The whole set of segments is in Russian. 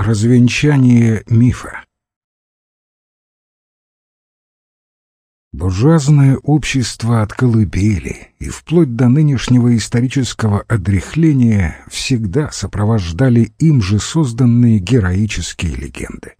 Развенчание мифа Буржуазное общество от колыбели и вплоть до нынешнего исторического одряхления всегда сопровождали им же созданные героические легенды.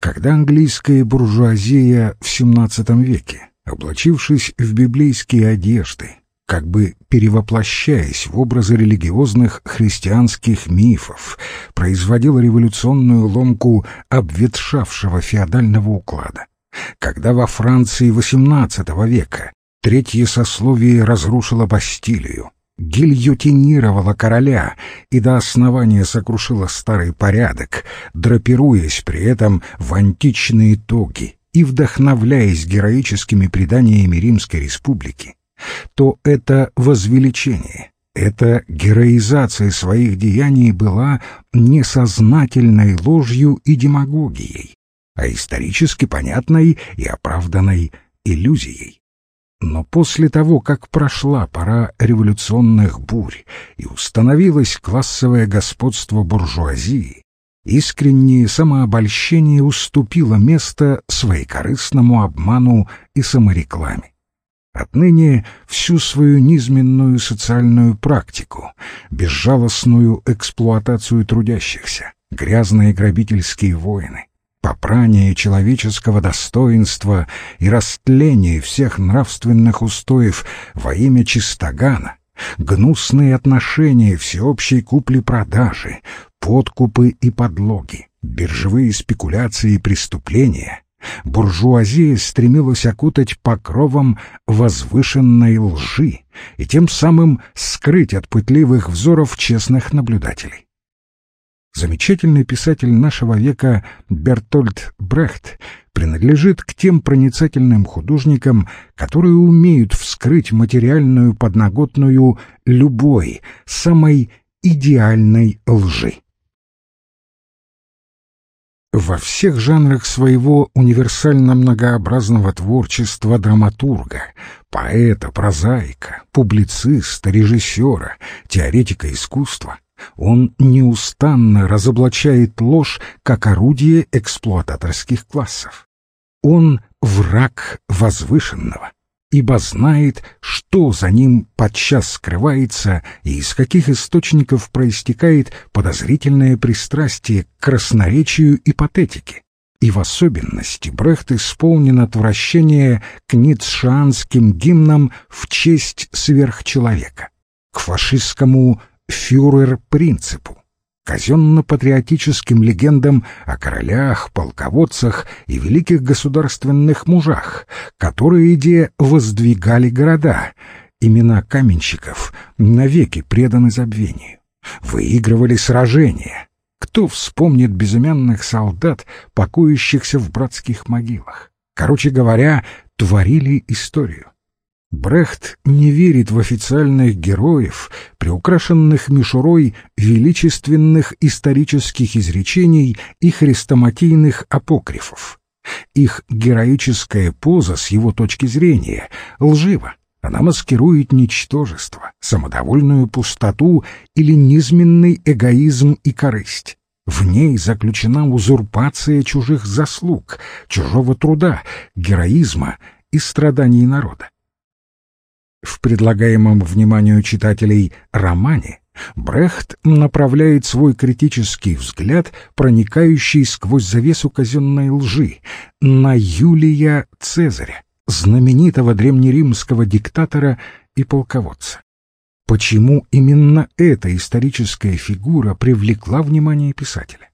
Когда английская буржуазия в XVII веке, облачившись в библейские одежды, как бы перевоплощаясь в образы религиозных христианских мифов, производила революционную ломку обветшавшего феодального уклада. Когда во Франции XVIII века третье сословие разрушило Бастилию, гильотинировала короля и до основания сокрушила старый порядок, драпируясь при этом в античные тоги и вдохновляясь героическими преданиями Римской республики, то это возвеличение, эта героизация своих деяний была несознательной ложью и демагогией, а исторически понятной и оправданной иллюзией. Но после того, как прошла пора революционных бурь и установилось классовое господство буржуазии, искреннее самообольщение уступило место своекорыстному обману и саморекламе. Отныне всю свою низменную социальную практику, безжалостную эксплуатацию трудящихся, грязные грабительские войны, попрание человеческого достоинства и растление всех нравственных устоев во имя чистогана, гнусные отношения всеобщей купли-продажи, подкупы и подлоги, биржевые спекуляции и преступления — буржуазия стремилась окутать покровом возвышенной лжи и тем самым скрыть от пытливых взоров честных наблюдателей. Замечательный писатель нашего века Бертольд Брехт принадлежит к тем проницательным художникам, которые умеют вскрыть материальную подноготную любой, самой идеальной лжи. Во всех жанрах своего универсально многообразного творчества драматурга, поэта, прозаика, публициста, режиссера, теоретика искусства, он неустанно разоблачает ложь как орудие эксплуататорских классов. Он враг возвышенного, ибо знает, что за ним подчас скрывается и из каких источников проистекает подозрительное пристрастие к красноречию и патетике. И в особенности Брехт исполнен отвращение к ницшанским гимнам в честь сверхчеловека, к фашистскому фюрер-принципу, казенно-патриотическим легендам о королях, полководцах и великих государственных мужах, которые идея воздвигали города, имена каменщиков навеки преданы забвению, выигрывали сражения. Кто вспомнит безымянных солдат, покоящихся в братских могилах? Короче говоря, творили историю. Брехт не верит в официальных героев, приукрашенных мишурой величественных исторических изречений и хрестоматийных апокрифов. Их героическая поза, с его точки зрения, лжива. Она маскирует ничтожество, самодовольную пустоту или низменный эгоизм и корысть. В ней заключена узурпация чужих заслуг, чужого труда, героизма и страданий народа. В предлагаемом вниманию читателей романе Брехт направляет свой критический взгляд, проникающий сквозь завесу казенной лжи, на Юлия Цезаря, знаменитого древнеримского диктатора и полководца. Почему именно эта историческая фигура привлекла внимание писателя?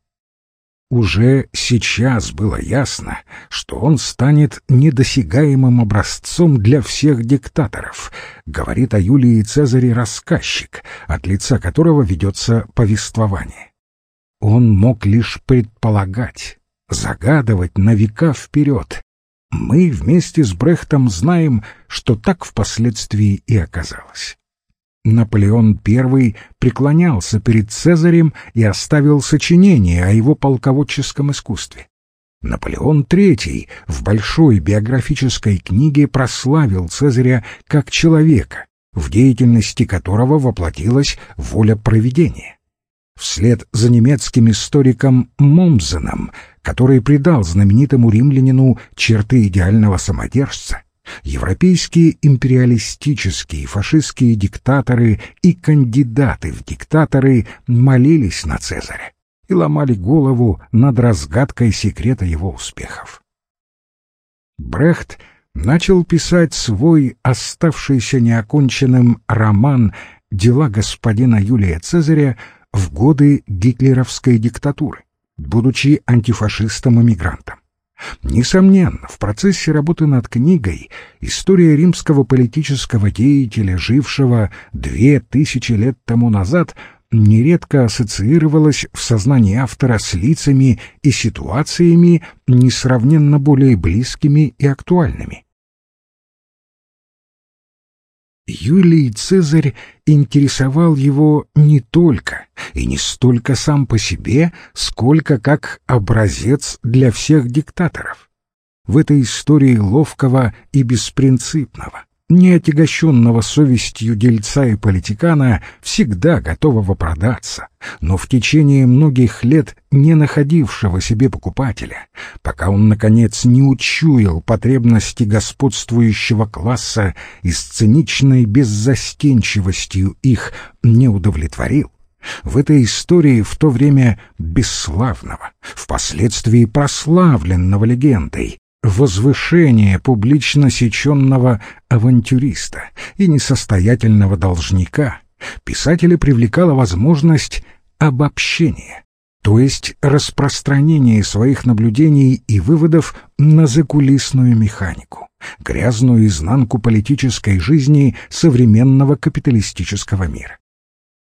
Уже сейчас было ясно, что он станет недосягаемым образцом для всех диктаторов, говорит о Юлии Цезаре рассказчик, от лица которого ведется повествование. Он мог лишь предполагать, загадывать на века вперед. Мы вместе с Брехтом знаем, что так впоследствии и оказалось. Наполеон I преклонялся перед Цезарем и оставил сочинение о его полководческом искусстве. Наполеон III в большой биографической книге прославил Цезаря как человека, в деятельности которого воплотилась воля провидения. вслед за немецким историком Момзеном, который придал знаменитому римлянину черты идеального самодержца, европейские империалистические фашистские диктаторы и кандидаты в диктаторы молились на Цезаря и ломали голову над разгадкой секрета его успехов. Брехт начал писать свой оставшийся неоконченным роман «Дела господина Юлия Цезаря» в годы гитлеровской диктатуры, будучи антифашистом-эмигрантом. Несомненно, в процессе работы над книгой история римского политического деятеля, жившего две тысячи лет тому назад, нередко ассоциировалась в сознании автора с лицами и ситуациями несравненно более близкими и актуальными. Юлий Цезарь интересовал его не только и не столько сам по себе, сколько как образец для всех диктаторов. В этой истории ловкого и беспринципного, не отягощенного совестью дельца и политикана, всегда готового продаться, но в течение многих лет не находившего себе покупателя, пока он, наконец, не учуял потребности господствующего класса и с циничной беззастенчивостью их не удовлетворил, в этой истории в то время бесславного, впоследствии прославленного легендой, возвышение публично сеченного авантюриста и несостоятельного должника писателя привлекала возможность обобщения, то есть распространения своих наблюдений и выводов на закулисную механику, грязную изнанку политической жизни современного капиталистического мира.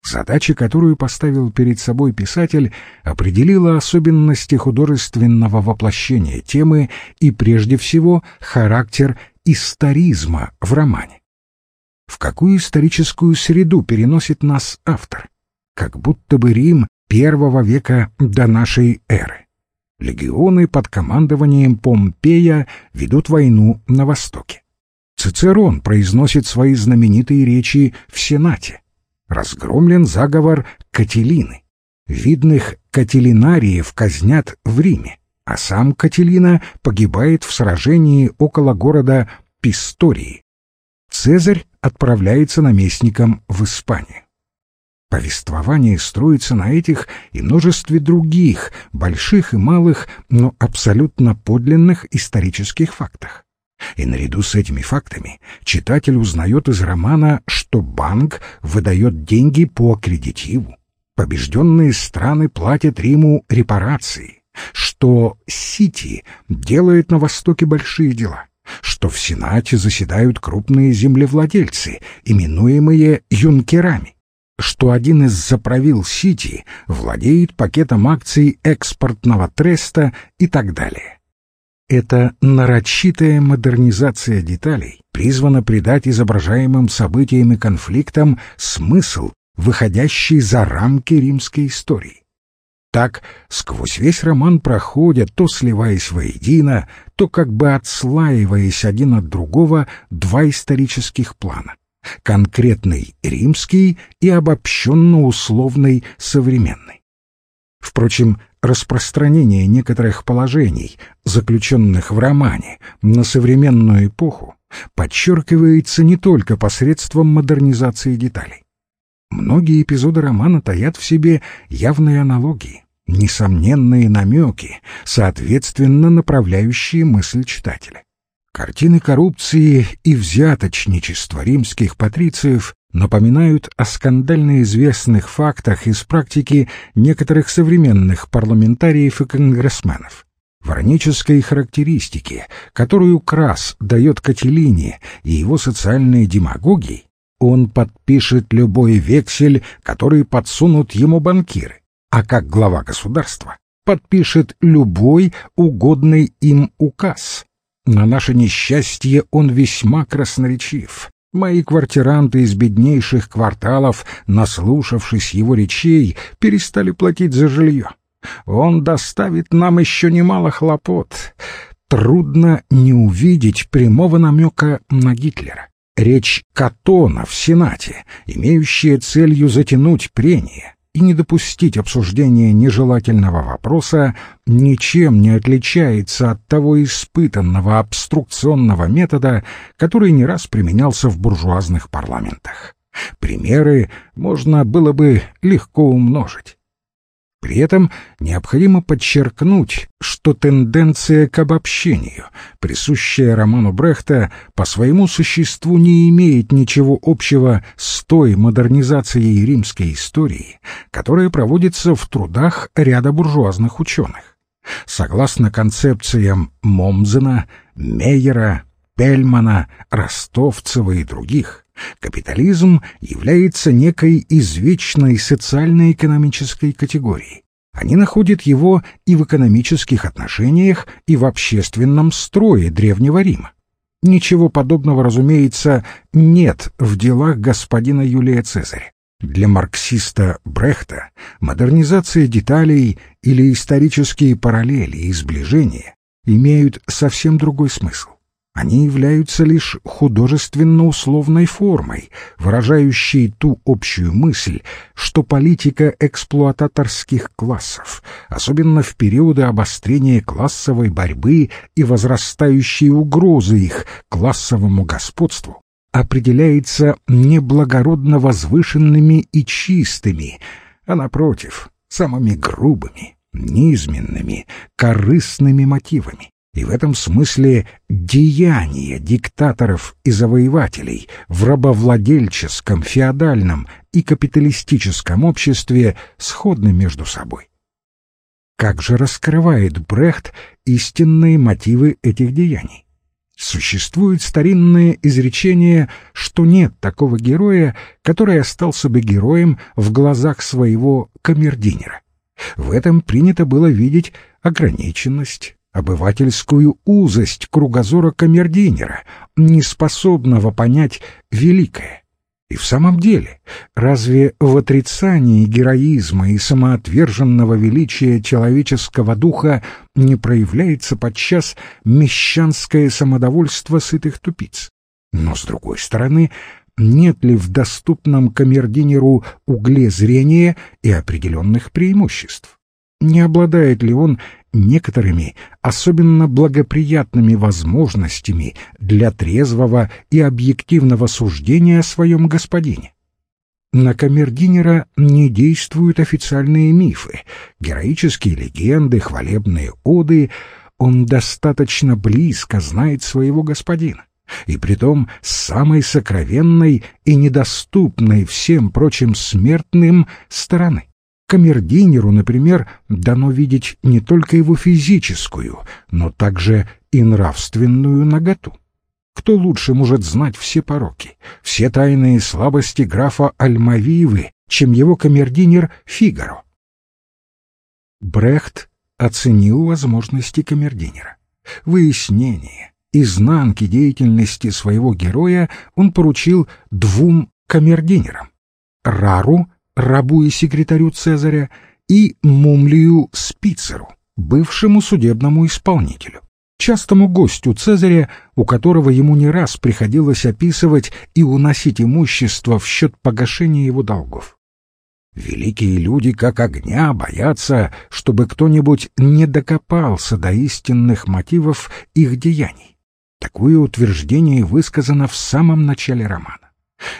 Задача, которую поставил перед собой писатель, определила особенности художественного воплощения темы и, прежде всего, характер историзма в романе. В какую историческую среду переносит нас автор? Как будто бы Рим первого века до нашей эры. Легионы под командованием Помпея ведут войну на Востоке. Цицерон произносит свои знаменитые речи в Сенате разгромлен заговор Кателины. Видных кателинариев казнят в Риме, а сам Кателина погибает в сражении около города Пистории. Цезарь отправляется наместником в Испанию. Повествование строится на этих и множестве других, больших и малых, но абсолютно подлинных исторических фактах. И наряду с этими фактами читатель узнает из романа, что банк выдает деньги по аккредитиву, побежденные страны платят Риму репарации, что Сити делает на Востоке большие дела, что в Сенате заседают крупные землевладельцы, именуемые юнкерами, что один из заправил Сити владеет пакетом акций экспортного треста и так далее. Эта нарочитая модернизация деталей призвана придать изображаемым событиям и конфликтам смысл, выходящий за рамки римской истории. Так, сквозь весь роман проходят, то сливаясь воедино, то как бы отслаиваясь один от другого, два исторических плана — конкретный римский и обобщенно-условный современный. Впрочем, распространение некоторых положений, заключенных в романе, на современную эпоху подчеркивается не только посредством модернизации деталей. Многие эпизоды романа таят в себе явные аналогии, несомненные намеки, соответственно направляющие мысль читателя. Картины коррупции и взяточничества римских патрициев напоминают о скандально известных фактах из практики некоторых современных парламентариев и конгрессменов. Воронической характеристики, которую Крас дает Кателине и его социальной демагогии, он подпишет любой вексель, который подсунут ему банкиры, а как глава государства подпишет любой угодный им указ. На наше несчастье он весьма красноречив. Мои квартиранты из беднейших кварталов, наслушавшись его речей, перестали платить за жилье. Он доставит нам еще немало хлопот. Трудно не увидеть прямого намека на Гитлера. Речь Катона в Сенате, имеющая целью затянуть прения, и не допустить обсуждения нежелательного вопроса, ничем не отличается от того испытанного обструкционного метода, который не раз применялся в буржуазных парламентах. Примеры можно было бы легко умножить. При этом необходимо подчеркнуть, что тенденция к обобщению, присущая роману Брехта, по своему существу не имеет ничего общего с той модернизацией римской истории, которая проводится в трудах ряда буржуазных ученых. Согласно концепциям Момзена, Мейера, Пельмана, Ростовцева и других, Капитализм является некой извечной социально-экономической категорией. Они находят его и в экономических отношениях, и в общественном строе Древнего Рима. Ничего подобного, разумеется, нет в делах господина Юлия Цезаря. Для марксиста Брехта модернизация деталей или исторические параллели и сближения имеют совсем другой смысл. Они являются лишь художественно-условной формой, выражающей ту общую мысль, что политика эксплуататорских классов, особенно в периоды обострения классовой борьбы и возрастающей угрозы их классовому господству, определяется не благородно возвышенными и чистыми, а, напротив, самыми грубыми, низменными, корыстными мотивами и в этом смысле деяния диктаторов и завоевателей в рабовладельческом, феодальном и капиталистическом обществе сходны между собой. Как же раскрывает Брехт истинные мотивы этих деяний? Существует старинное изречение, что нет такого героя, который остался бы героем в глазах своего камердинера. В этом принято было видеть ограниченность, обывательскую узость кругозора камердинера, неспособного понять великое. И в самом деле, разве в отрицании героизма и самоотверженного величия человеческого духа не проявляется подчас мещанское самодовольство сытых тупиц? Но, с другой стороны, нет ли в доступном камердинеру угле зрения и определенных преимуществ? Не обладает ли он некоторыми особенно благоприятными возможностями для трезвого и объективного суждения о своем господине. На камердинера не действуют официальные мифы, героические легенды, хвалебные оды. Он достаточно близко знает своего господина, и притом с самой сокровенной и недоступной всем прочим смертным стороны. Камердинеру, например, дано видеть не только его физическую, но также и нравственную наготу. Кто лучше может знать все пороки, все тайные слабости графа Альмавивы, чем его камердинер Фигаро? Брехт оценил возможности камердинера. Выяснение, изнанки деятельности своего героя он поручил двум камердинерам — Рару рабу и секретарю Цезаря, и Мумлию Спицеру, бывшему судебному исполнителю, частому гостю Цезаря, у которого ему не раз приходилось описывать и уносить имущество в счет погашения его долгов. Великие люди как огня боятся, чтобы кто-нибудь не докопался до истинных мотивов их деяний. Такое утверждение высказано в самом начале романа.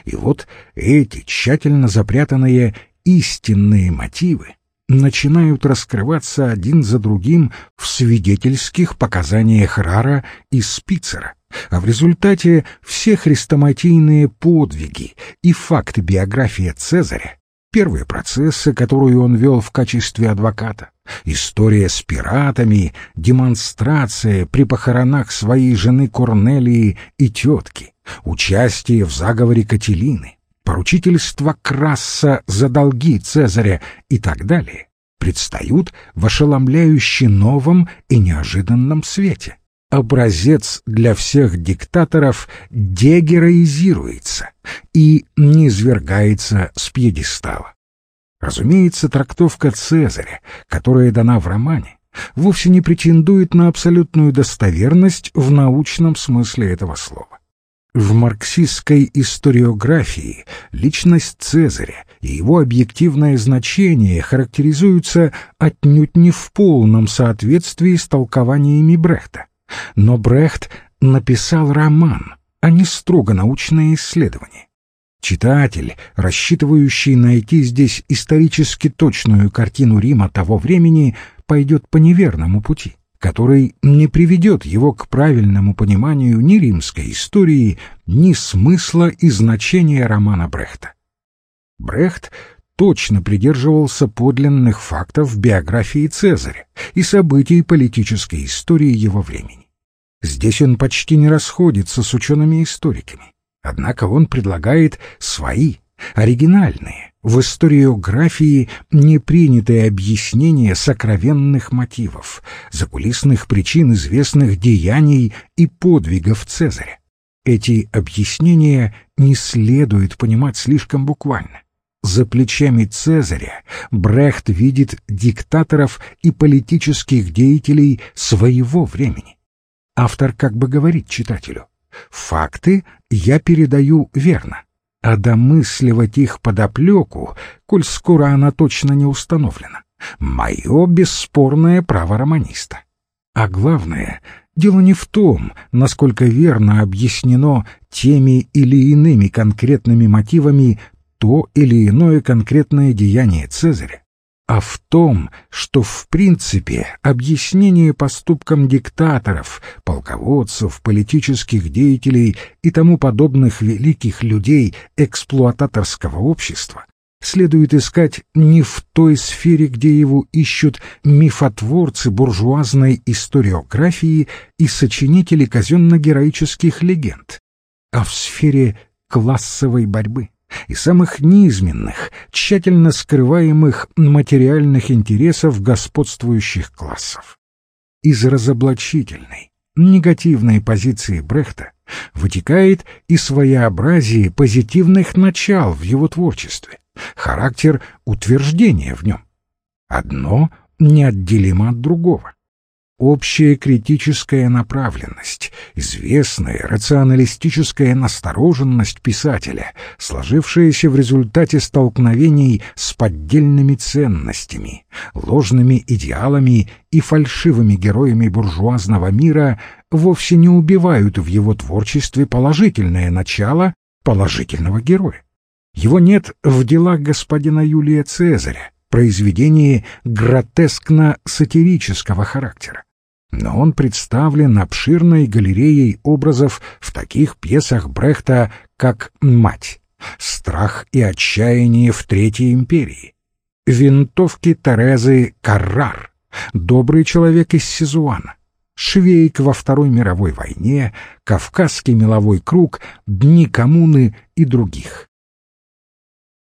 И вот эти тщательно запрятанные истинные мотивы начинают раскрываться один за другим в свидетельских показаниях Рара и Спицера, а в результате все хрестоматийные подвиги и факты биографии Цезаря, первые процессы, которые он вел в качестве адвоката, история с пиратами, демонстрация при похоронах своей жены Корнелии и тетки, участие в заговоре Кателины, поручительство Краса за долги Цезаря и так далее, предстают в ошеломляюще новом и неожиданном свете. Образец для всех диктаторов дегероизируется и низвергается с пьедестала. Разумеется, трактовка Цезаря, которая дана в романе, вовсе не претендует на абсолютную достоверность в научном смысле этого слова. В марксистской историографии личность Цезаря и его объективное значение характеризуются отнюдь не в полном соответствии с толкованиями Брехта. Но Брехт написал роман, а не строго научное исследование. Читатель, рассчитывающий найти здесь исторически точную картину Рима того времени, пойдет по неверному пути который не приведет его к правильному пониманию ни римской истории, ни смысла и значения романа Брехта. Брехт точно придерживался подлинных фактов биографии Цезаря и событий политической истории его времени. Здесь он почти не расходится с учеными-историками, однако он предлагает свои, оригинальные, в историографии непринятые объяснения сокровенных мотивов, закулисных причин известных деяний и подвигов Цезаря. Эти объяснения не следует понимать слишком буквально. За плечами Цезаря Брехт видит диктаторов и политических деятелей своего времени. Автор как бы говорит читателю, факты я передаю верно, а домысливать их подоплеку, коль скоро она точно не установлена, мое бесспорное право романиста. А главное, дело не в том, насколько верно объяснено теми или иными конкретными мотивами то или иное конкретное деяние Цезаря, а в том, что в принципе объяснение поступкам диктаторов, полководцев, политических деятелей и тому подобных великих людей эксплуататорского общества следует искать не в той сфере, где его ищут мифотворцы буржуазной историографии и сочинители казенно-героических легенд, а в сфере классовой борьбы и самых низменных, тщательно скрываемых материальных интересов господствующих классов. Из разоблачительной, негативной позиции Брехта вытекает и своеобразие позитивных начал в его творчестве, характер утверждения в нем. Одно неотделимо от другого общая критическая направленность, известная рационалистическая настороженность писателя, сложившаяся в результате столкновений с поддельными ценностями, ложными идеалами и фальшивыми героями буржуазного мира, вовсе не убивают в его творчестве положительное начало положительного героя. Его нет в делах господина Юлия Цезаря, произведении гротескно-сатирического характера но он представлен обширной галереей образов в таких пьесах Брехта, как «Мать», «Страх и отчаяние в Третьей империи», «Винтовки Терезы Каррар», «Добрый человек из Сизуана», «Швейк во Второй мировой войне», «Кавказский меловой круг», «Дни коммуны» и других.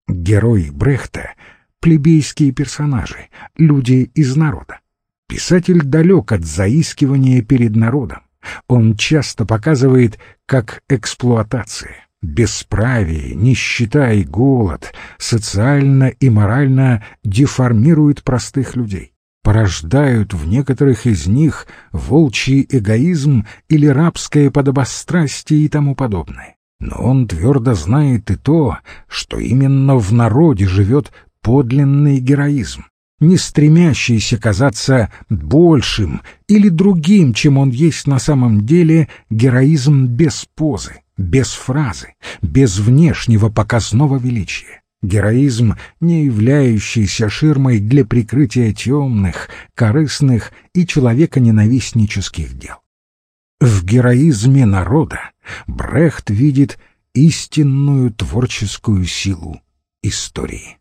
Герои Брехта — плебейские персонажи, люди из народа. Писатель далек от заискивания перед народом. Он часто показывает, как эксплуатация, бесправие, нищета и голод социально и морально деформируют простых людей, порождают в некоторых из них волчий эгоизм или рабское подобострастие и тому подобное. Но он твердо знает и то, что именно в народе живет подлинный героизм, не стремящийся казаться большим или другим, чем он есть на самом деле, героизм без позы, без фразы, без внешнего показного величия. Героизм, не являющийся ширмой для прикрытия темных, корыстных и человеконенавистнических дел. В героизме народа Брехт видит истинную творческую силу истории.